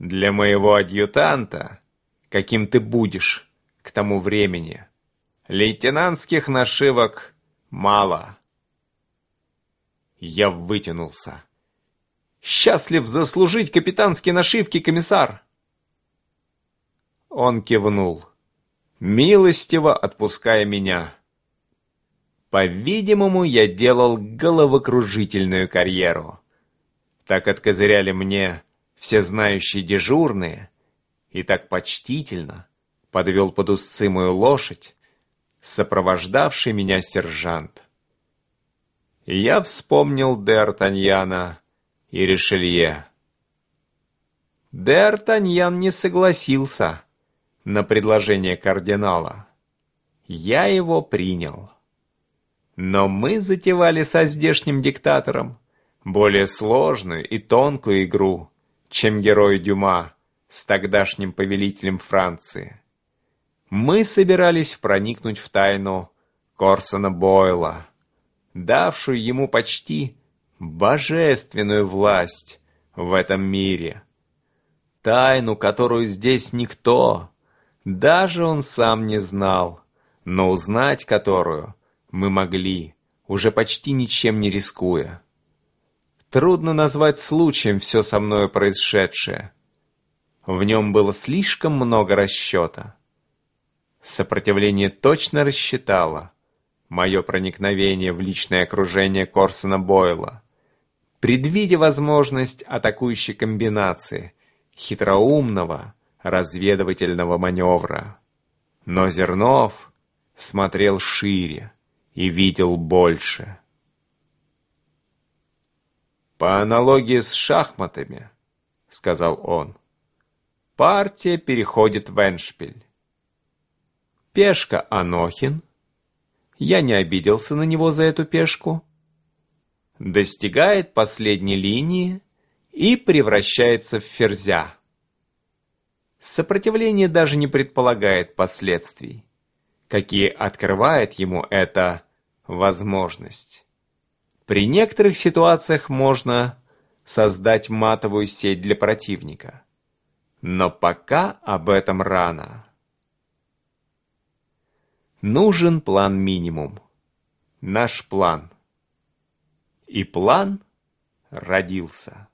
Для моего адъютанта, каким ты будешь к тому времени, лейтенантских нашивок мало. Я вытянулся. Счастлив заслужить капитанские нашивки, комиссар. Он кивнул, милостиво отпуская меня. По-видимому, я делал головокружительную карьеру. Так откозыряли мне все знающие дежурные, и так почтительно подвел под узцы мою лошадь, сопровождавший меня сержант. я вспомнил Д'Артаньяна и Ришелье. Д'Артаньян не согласился на предложение кардинала. Я его принял. Но мы затевали со здешним диктатором более сложную и тонкую игру, чем герой Дюма с тогдашним повелителем Франции. Мы собирались проникнуть в тайну Корсона Бойла, давшую ему почти божественную власть в этом мире. Тайну, которую здесь никто, даже он сам не знал, но узнать которую мы могли, уже почти ничем не рискуя. Трудно назвать случаем все со мною происшедшее. В нем было слишком много расчета. Сопротивление точно рассчитало мое проникновение в личное окружение Корсона Бойла, предвидя возможность атакующей комбинации, хитроумного разведывательного маневра. Но Зернов смотрел шире и видел больше. «По аналогии с шахматами», — сказал он, — «партия переходит в эншпиль. Пешка Анохин, я не обиделся на него за эту пешку, достигает последней линии и превращается в ферзя. Сопротивление даже не предполагает последствий, какие открывает ему эта возможность. При некоторых ситуациях можно создать матовую сеть для противника. Но пока об этом рано. Нужен план минимум. Наш план. И план родился.